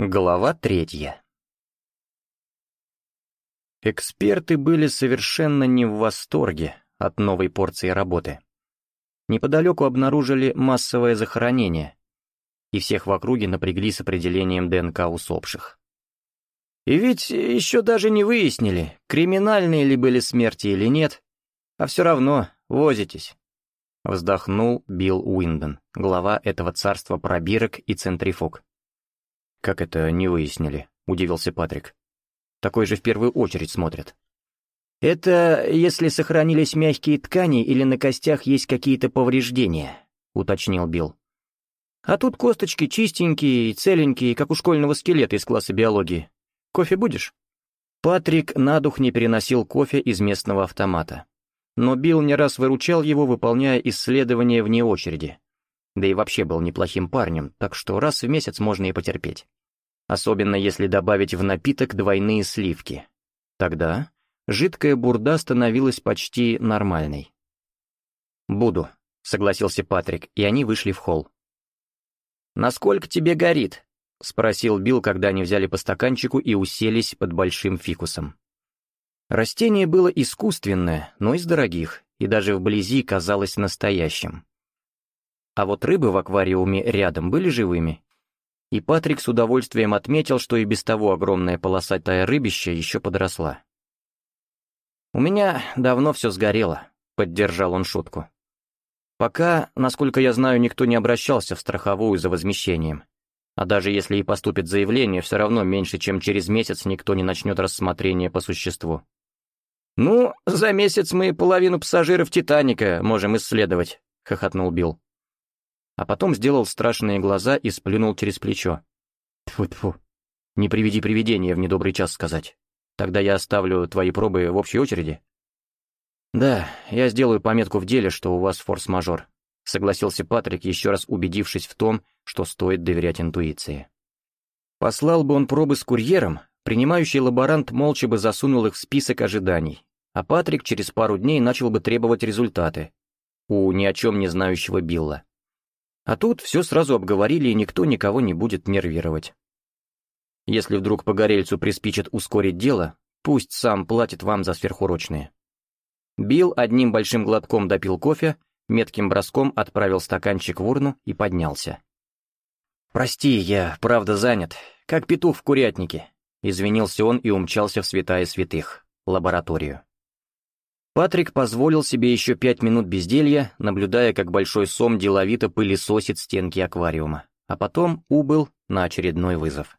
Глава третья. Эксперты были совершенно не в восторге от новой порции работы. Неподалеку обнаружили массовое захоронение, и всех в округе напрягли с определением ДНК усопших. И ведь еще даже не выяснили, криминальные ли были смерти или нет, а все равно возитесь. Вздохнул Билл Уинден, глава этого царства пробирок и центрифуг. «Как это не выяснили?» — удивился Патрик. «Такой же в первую очередь смотрят». «Это если сохранились мягкие ткани или на костях есть какие-то повреждения», — уточнил Билл. «А тут косточки чистенькие и целенькие, как у школьного скелета из класса биологии. Кофе будешь?» Патрик на дух не переносил кофе из местного автомата. Но Билл не раз выручал его, выполняя исследования вне очереди. Да и вообще был неплохим парнем, так что раз в месяц можно и потерпеть. Особенно если добавить в напиток двойные сливки. Тогда жидкая бурда становилась почти нормальной. «Буду», — согласился Патрик, и они вышли в холл. «Насколько тебе горит?» — спросил Билл, когда они взяли по стаканчику и уселись под большим фикусом. Растение было искусственное, но из дорогих, и даже вблизи казалось настоящим. А вот рыбы в аквариуме рядом были живыми. И Патрик с удовольствием отметил, что и без того огромная полосатая рыбища еще подросла. «У меня давно все сгорело», — поддержал он шутку. «Пока, насколько я знаю, никто не обращался в страховую за возмещением. А даже если и поступит заявление, все равно меньше, чем через месяц никто не начнет рассмотрение по существу». «Ну, за месяц мы половину пассажиров «Титаника» можем исследовать», — хохотнул Билл а потом сделал страшные глаза и сплюнул через плечо. Тьфу-тьфу. Не приведи привидение в недобрый час сказать. Тогда я оставлю твои пробы в общей очереди. Да, я сделаю пометку в деле, что у вас форс-мажор, согласился Патрик, еще раз убедившись в том, что стоит доверять интуиции. Послал бы он пробы с курьером, принимающий лаборант молча бы засунул их в список ожиданий, а Патрик через пару дней начал бы требовать результаты у ни о чем не знающего Билла. А тут все сразу обговорили, и никто никого не будет нервировать. Если вдруг погорельцу приспичит ускорить дело, пусть сам платит вам за сверхурочные. Билл одним большим глотком допил кофе, метким броском отправил стаканчик в урну и поднялся. «Прости, я правда занят, как петух в курятнике», — извинился он и умчался в святая святых, лабораторию. Патрик позволил себе еще пять минут безделья, наблюдая, как большой сом деловито пылесосит стенки аквариума, а потом убыл на очередной вызов.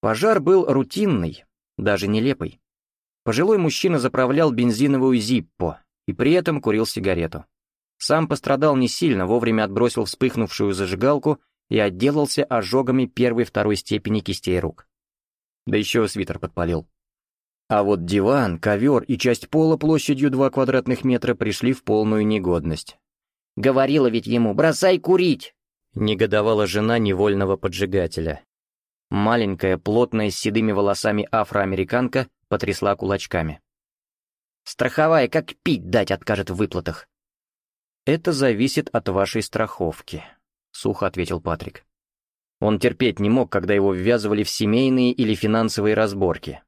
Пожар был рутинный, даже нелепый. Пожилой мужчина заправлял бензиновую «Зиппо» и при этом курил сигарету. Сам пострадал не сильно, вовремя отбросил вспыхнувшую зажигалку и отделался ожогами первой-второй степени кистей рук. Да еще свитер подпалил. А вот диван, ковер и часть пола площадью 2 квадратных метра пришли в полную негодность. «Говорила ведь ему, бросай курить!» — негодовала жена невольного поджигателя. Маленькая, плотная, с седыми волосами афроамериканка потрясла кулачками. «Страховая, как пить дать, откажет в выплатах!» «Это зависит от вашей страховки», — сухо ответил Патрик. Он терпеть не мог, когда его ввязывали в семейные или финансовые разборки.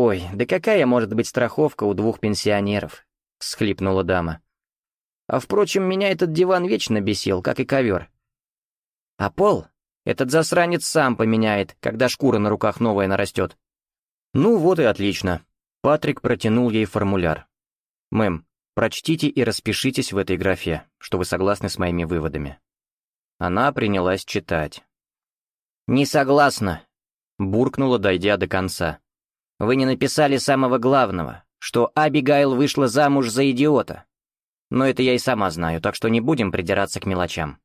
«Ой, да какая может быть страховка у двух пенсионеров?» — всхлипнула дама. «А впрочем, меня этот диван вечно бесил, как и ковер. А пол этот засранец сам поменяет, когда шкура на руках новая нарастет». «Ну вот и отлично». Патрик протянул ей формуляр. «Мэм, прочтите и распишитесь в этой графе, что вы согласны с моими выводами». Она принялась читать. «Не согласна», — буркнула, дойдя до конца. Вы не написали самого главного, что Абигайл вышла замуж за идиота. Но это я и сама знаю, так что не будем придираться к мелочам».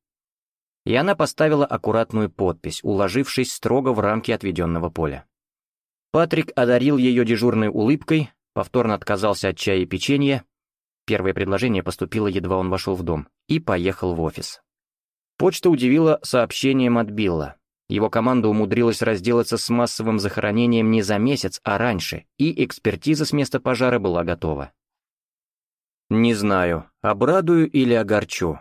И она поставила аккуратную подпись, уложившись строго в рамки отведенного поля. Патрик одарил ее дежурной улыбкой, повторно отказался от чая и печенья. Первое предложение поступило, едва он вошел в дом, и поехал в офис. Почта удивила сообщением от Билла. Его команда умудрилась разделаться с массовым захоронением не за месяц, а раньше, и экспертиза с места пожара была готова. «Не знаю, обрадую или огорчу,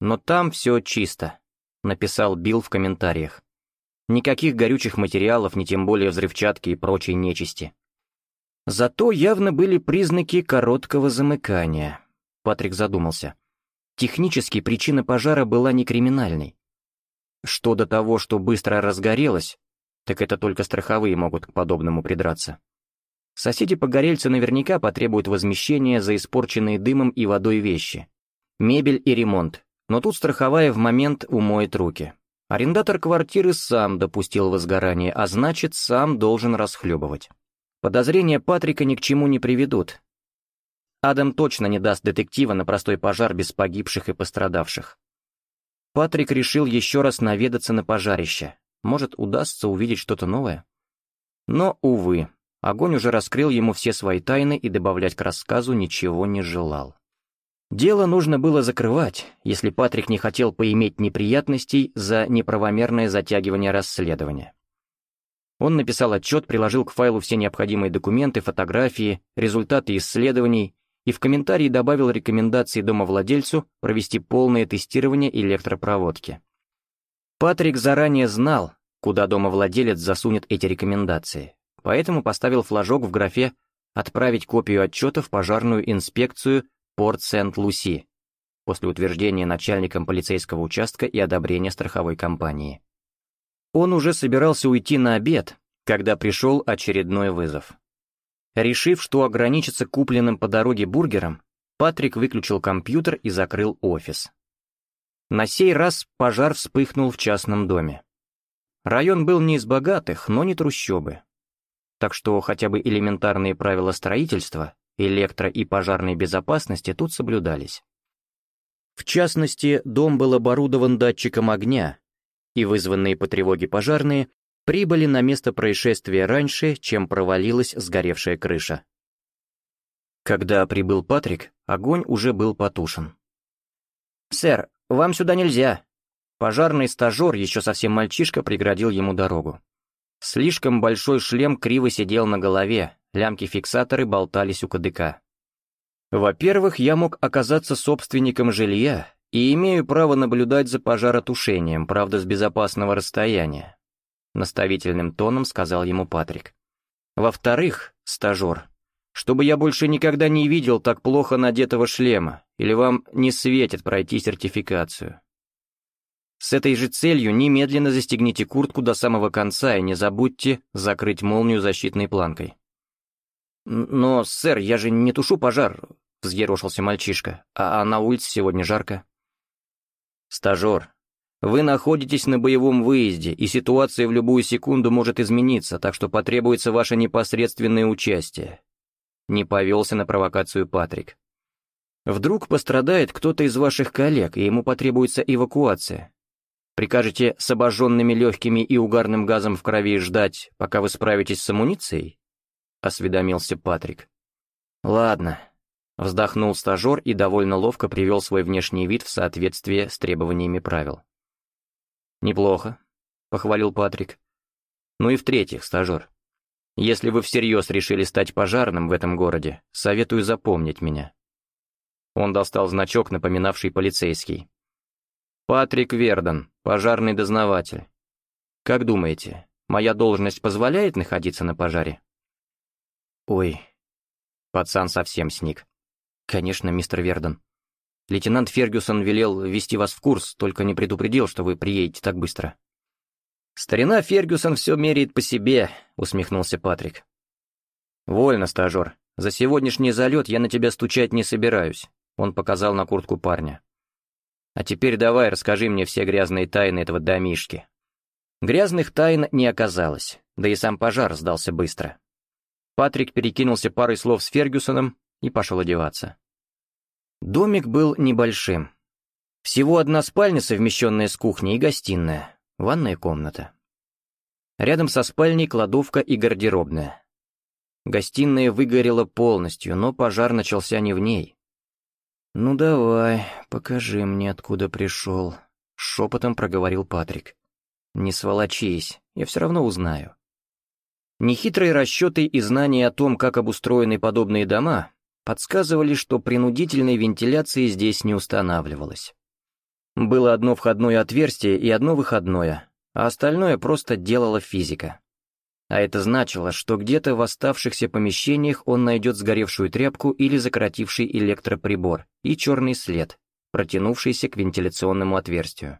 но там все чисто», — написал Билл в комментариях. «Никаких горючих материалов, ни тем более взрывчатки и прочей нечисти». Зато явно были признаки короткого замыкания, Патрик задумался. Технически причина пожара была не криминальной. Что до того, что быстро разгорелось, так это только страховые могут к подобному придраться. Соседи-погорельцы наверняка потребуют возмещения за испорченные дымом и водой вещи. Мебель и ремонт. Но тут страховая в момент умоет руки. Арендатор квартиры сам допустил возгорание, а значит, сам должен расхлебывать. Подозрения Патрика ни к чему не приведут. Адам точно не даст детектива на простой пожар без погибших и пострадавших. Патрик решил еще раз наведаться на пожарище. Может, удастся увидеть что-то новое? Но, увы, огонь уже раскрыл ему все свои тайны и добавлять к рассказу ничего не желал. Дело нужно было закрывать, если Патрик не хотел поиметь неприятностей за неправомерное затягивание расследования. Он написал отчет, приложил к файлу все необходимые документы, фотографии, результаты исследований, и в комментарии добавил рекомендации домовладельцу провести полное тестирование электропроводки. Патрик заранее знал, куда домовладелец засунет эти рекомендации, поэтому поставил флажок в графе «Отправить копию отчета в пожарную инспекцию Порт Сент-Луси» после утверждения начальником полицейского участка и одобрения страховой компании. Он уже собирался уйти на обед, когда пришел очередной вызов. Решив, что ограничится купленным по дороге бургером, Патрик выключил компьютер и закрыл офис. На сей раз пожар вспыхнул в частном доме. Район был не из богатых, но не трущобы. Так что хотя бы элементарные правила строительства, электро- и пожарной безопасности тут соблюдались. В частности, дом был оборудован датчиком огня, и вызванные по тревоге пожарные прибыли на место происшествия раньше, чем провалилась сгоревшая крыша. Когда прибыл Патрик, огонь уже был потушен. «Сэр, вам сюда нельзя!» Пожарный стажер, еще совсем мальчишка, преградил ему дорогу. Слишком большой шлем криво сидел на голове, лямки-фиксаторы болтались у кадыка. Во-первых, я мог оказаться собственником жилья и имею право наблюдать за пожаротушением, правда, с безопасного расстояния. — наставительным тоном сказал ему Патрик. «Во-вторых, стажер, чтобы я больше никогда не видел так плохо надетого шлема, или вам не светит пройти сертификацию. С этой же целью немедленно застегните куртку до самого конца и не забудьте закрыть молнию защитной планкой». «Но, сэр, я же не тушу пожар», — взъерошился мальчишка, «а, а на улице сегодня жарко». «Стажер, вы находитесь на боевом выезде, и ситуация в любую секунду может измениться, так что потребуется ваше непосредственное участие». Не повелся на провокацию Патрик. «Вдруг пострадает кто-то из ваших коллег, и ему потребуется эвакуация. Прикажете с обожженными легкими и угарным газом в крови ждать, пока вы справитесь с амуницией?» — осведомился Патрик. «Ладно», — вздохнул стажер и довольно ловко привел свой внешний вид в соответствие с требованиями правил. «Неплохо», — похвалил Патрик. «Ну и в-третьих, стажер, если вы всерьез решили стать пожарным в этом городе, советую запомнить меня». Он достал значок, напоминавший полицейский. «Патрик Вердон, пожарный дознаватель. Как думаете, моя должность позволяет находиться на пожаре?» «Ой...» Пацан совсем сник. «Конечно, мистер Вердон. Лейтенант Фергюсон велел вести вас в курс, только не предупредил, что вы приедете так быстро». «Старина Фергюсон все меряет по себе», — усмехнулся Патрик. «Вольно, стажер. За сегодняшний залет я на тебя стучать не собираюсь», — он показал на куртку парня. «А теперь давай расскажи мне все грязные тайны этого домишки». Грязных тайн не оказалось, да и сам пожар сдался быстро. Патрик перекинулся парой слов с Фергюсоном и пошел одеваться. Домик был небольшим. Всего одна спальня, совмещенная с кухней, и гостиная, ванная комната. Рядом со спальней кладовка и гардеробная. Гостиная выгорела полностью, но пожар начался не в ней. «Ну давай, покажи мне, откуда пришел», — шепотом проговорил Патрик. «Не сволочись, я все равно узнаю». Нехитрые расчеты и знания о том, как обустроены подобные дома, подсказывали, что принудительной вентиляции здесь не устанавливалось. Было одно входное отверстие и одно выходное, а остальное просто делала физика. А это значило, что где-то в оставшихся помещениях он найдет сгоревшую тряпку или закоротивший электроприбор и черный след, протянувшийся к вентиляционному отверстию.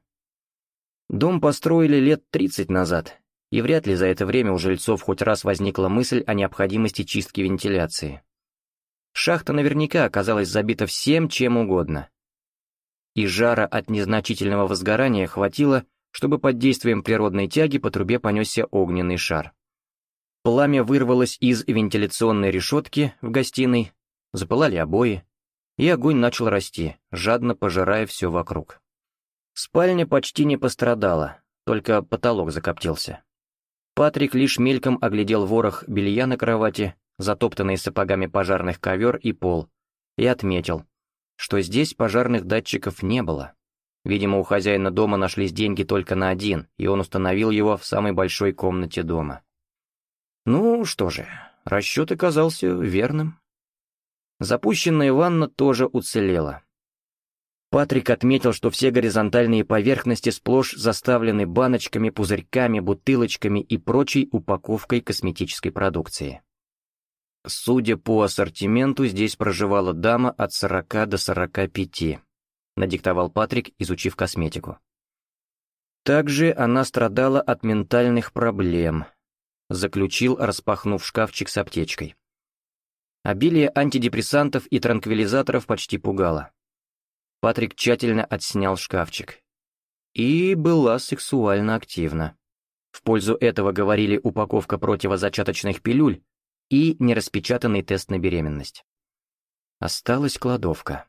Дом построили лет 30 назад, и вряд ли за это время у жильцов хоть раз возникла мысль о необходимости чистки вентиляции. Шахта наверняка оказалась забита всем, чем угодно. И жара от незначительного возгорания хватило, чтобы под действием природной тяги по трубе понесся огненный шар. Пламя вырвалось из вентиляционной решетки в гостиной, запылали обои, и огонь начал расти, жадно пожирая все вокруг. Спальня почти не пострадала, только потолок закоптился. Патрик лишь мельком оглядел ворох белья на кровати, затоптанный сапогами пожарных ковер и пол, и отметил, что здесь пожарных датчиков не было. Видимо, у хозяина дома нашлись деньги только на один, и он установил его в самой большой комнате дома. Ну что же, расчет оказался верным. Запущенная ванна тоже уцелела. Патрик отметил, что все горизонтальные поверхности сплошь заставлены баночками, пузырьками, бутылочками и прочей упаковкой косметической продукции. Судя по ассортименту, здесь проживала дама от 40 до 45, надиктовал Патрик, изучив косметику. Также она страдала от ментальных проблем, заключил, распахнув шкафчик с аптечкой. Обилие антидепрессантов и транквилизаторов почти пугало. Патрик тщательно отснял шкафчик. И была сексуально активна. В пользу этого говорили упаковка противозачаточных пилюль, и нераспечатанный тест на беременность. Осталась кладовка.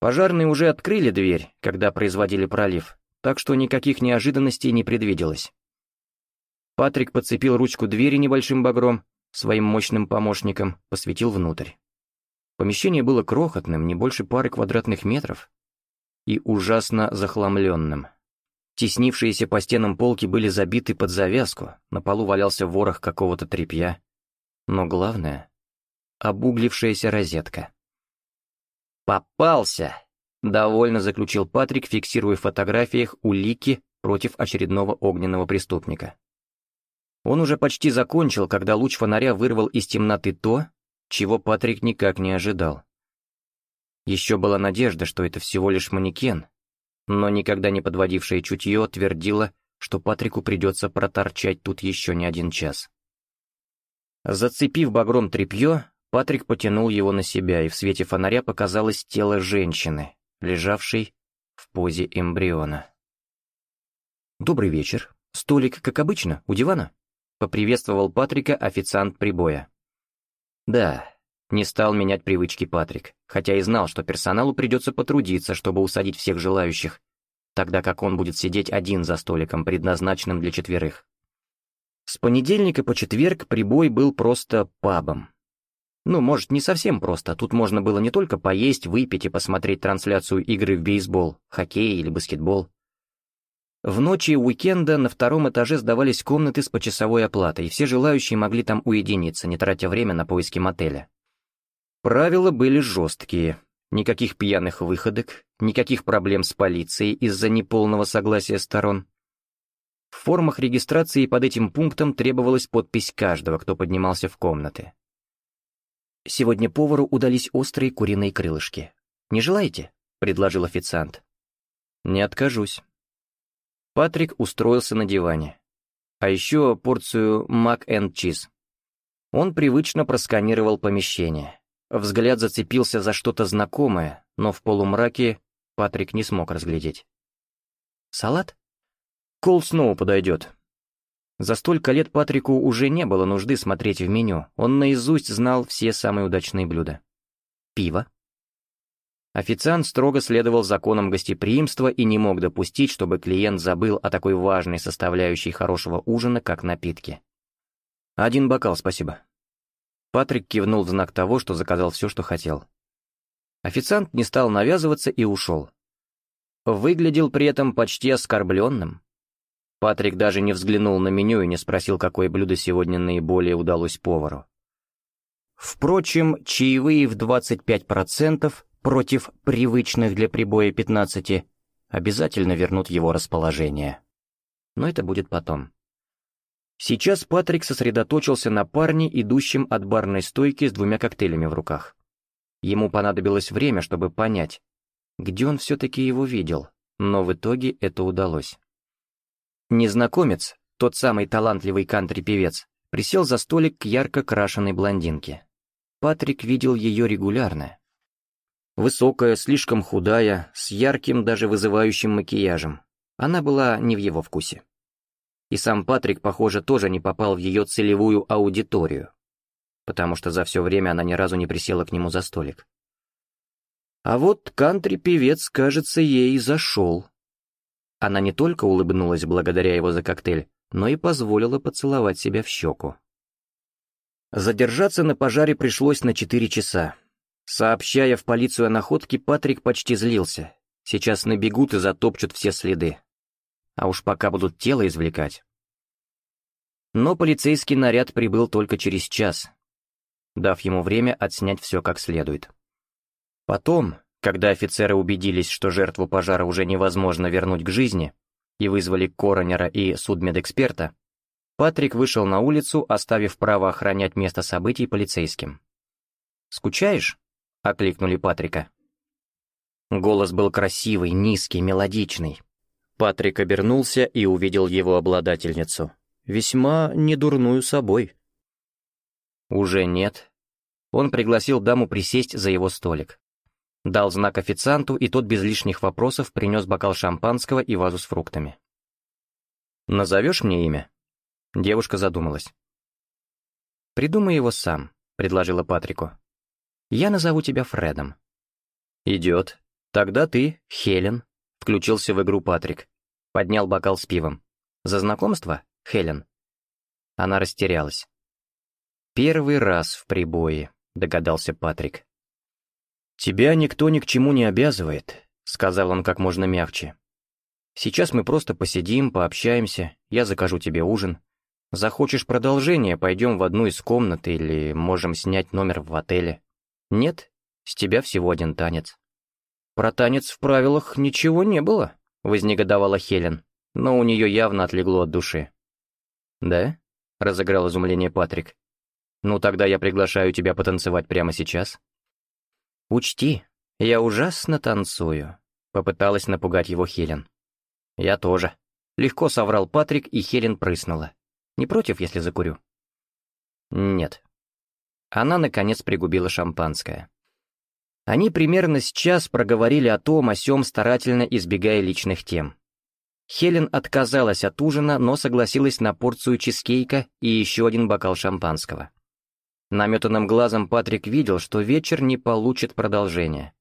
Пожарные уже открыли дверь, когда производили пролив, так что никаких неожиданностей не предвиделось. Патрик подцепил ручку двери небольшим багром, своим мощным помощником, посветил внутрь. Помещение было крохотным, не больше пары квадратных метров, и ужасно захламленным. Теснившиеся по стенам полки были забиты под завязку, на полу валялся ворох какого-то тряпья. Но главное — обуглившаяся розетка. «Попался!» — довольно заключил Патрик, фиксируя в фотографиях улики против очередного огненного преступника. Он уже почти закончил, когда луч фонаря вырвал из темноты то, чего Патрик никак не ожидал. Еще была надежда, что это всего лишь манекен, но никогда не подводившее чутье твердило, что Патрику придется проторчать тут еще не один час. Зацепив багром тряпье, Патрик потянул его на себя, и в свете фонаря показалось тело женщины, лежавшей в позе эмбриона. «Добрый вечер. Столик, как обычно, у дивана?» — поприветствовал Патрика официант прибоя. «Да», — не стал менять привычки Патрик, хотя и знал, что персоналу придется потрудиться, чтобы усадить всех желающих, тогда как он будет сидеть один за столиком, предназначенным для четверых. С понедельника по четверг прибой был просто пабом. Ну, может, не совсем просто, тут можно было не только поесть, выпить и посмотреть трансляцию игры в бейсбол, хоккей или баскетбол. В ночи уикенда на втором этаже сдавались комнаты с почасовой оплатой, и все желающие могли там уединиться, не тратя время на поиски мотеля. Правила были жесткие. Никаких пьяных выходок, никаких проблем с полицией из-за неполного согласия сторон — в формах регистрации под этим пунктом требовалась подпись каждого, кто поднимался в комнаты. Сегодня повару удались острые куриные крылышки. «Не желаете?» — предложил официант. «Не откажусь». Патрик устроился на диване. А еще порцию «Мак энд Чиз». Он привычно просканировал помещение. Взгляд зацепился за что-то знакомое, но в полумраке Патрик не смог разглядеть. «Салат?» Кол снова подойдет. За столько лет Патрику уже не было нужды смотреть в меню, он наизусть знал все самые удачные блюда. Пиво. Официант строго следовал законам гостеприимства и не мог допустить, чтобы клиент забыл о такой важной составляющей хорошего ужина, как напитки. «Один бокал, спасибо». Патрик кивнул в знак того, что заказал все, что хотел. Официант не стал навязываться и ушел. Выглядел при этом почти оскорбленным. Патрик даже не взглянул на меню и не спросил, какое блюдо сегодня наиболее удалось повару. Впрочем, чаевые в 25% против привычных для прибоя 15% обязательно вернут его расположение. Но это будет потом. Сейчас Патрик сосредоточился на парне, идущем от барной стойки с двумя коктейлями в руках. Ему понадобилось время, чтобы понять, где он все-таки его видел, но в итоге это удалось. Незнакомец, тот самый талантливый кантри-певец, присел за столик к ярко крашенной блондинке. Патрик видел ее регулярно. Высокая, слишком худая, с ярким, даже вызывающим макияжем. Она была не в его вкусе. И сам Патрик, похоже, тоже не попал в ее целевую аудиторию, потому что за все время она ни разу не присела к нему за столик. А вот кантри-певец, кажется, ей зашел. Она не только улыбнулась благодаря его за коктейль, но и позволила поцеловать себя в щеку. Задержаться на пожаре пришлось на четыре часа. Сообщая в полицию о находке, Патрик почти злился. Сейчас набегут и затопчут все следы. А уж пока будут тело извлекать. Но полицейский наряд прибыл только через час, дав ему время отснять все как следует. Потом, когда офицеры убедились, что жертву пожара уже невозможно вернуть к жизни, и вызвали коронера и судмедэксперта, Патрик вышел на улицу, оставив право охранять место событий полицейским. «Скучаешь?» — окликнули Патрика. Голос был красивый, низкий, мелодичный. Патрик обернулся и увидел его обладательницу. Весьма недурную собой. «Уже нет». Он пригласил даму присесть за его столик. Дал знак официанту, и тот без лишних вопросов принес бокал шампанского и вазу с фруктами. «Назовешь мне имя?» Девушка задумалась. «Придумай его сам», — предложила Патрику. «Я назову тебя Фредом». «Идет. Тогда ты, Хелен», — включился в игру Патрик. Поднял бокал с пивом. «За знакомство, Хелен?» Она растерялась. «Первый раз в прибое», — догадался Патрик. «Тебя никто ни к чему не обязывает», — сказал он как можно мягче. «Сейчас мы просто посидим, пообщаемся, я закажу тебе ужин. Захочешь продолжение, пойдем в одну из комнат или можем снять номер в отеле. Нет, с тебя всего один танец». «Про танец в правилах ничего не было», — вознегодовала Хелен, но у нее явно отлегло от души. «Да?» — разыграл изумление Патрик. «Ну тогда я приглашаю тебя потанцевать прямо сейчас». «Учти, я ужасно танцую», — попыталась напугать его Хелен. «Я тоже», — легко соврал Патрик, и Хелен прыснула. «Не против, если закурю?» «Нет». Она, наконец, пригубила шампанское. Они примерно с час проговорили о том, о сём, старательно избегая личных тем. Хелен отказалась от ужина, но согласилась на порцию чизкейка и еще один бокал шампанского. Наметанным глазом Патрик видел, что вечер не получит продолжения.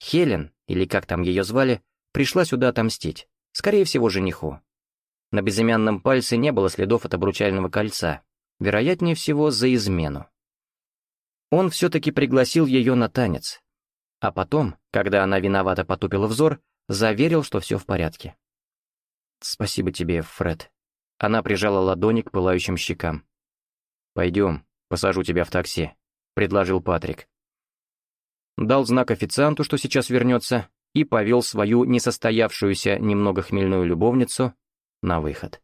Хелен, или как там ее звали, пришла сюда отомстить, скорее всего, жениху. На безымянном пальце не было следов от обручального кольца, вероятнее всего, за измену. Он все-таки пригласил ее на танец, а потом, когда она виновато потупила взор, заверил, что все в порядке. «Спасибо тебе, Фред». Она прижала ладони к пылающим щекам. «Пойдем, «Посажу тебя в такси», — предложил Патрик. Дал знак официанту, что сейчас вернется, и повел свою несостоявшуюся, немного хмельную любовницу на выход.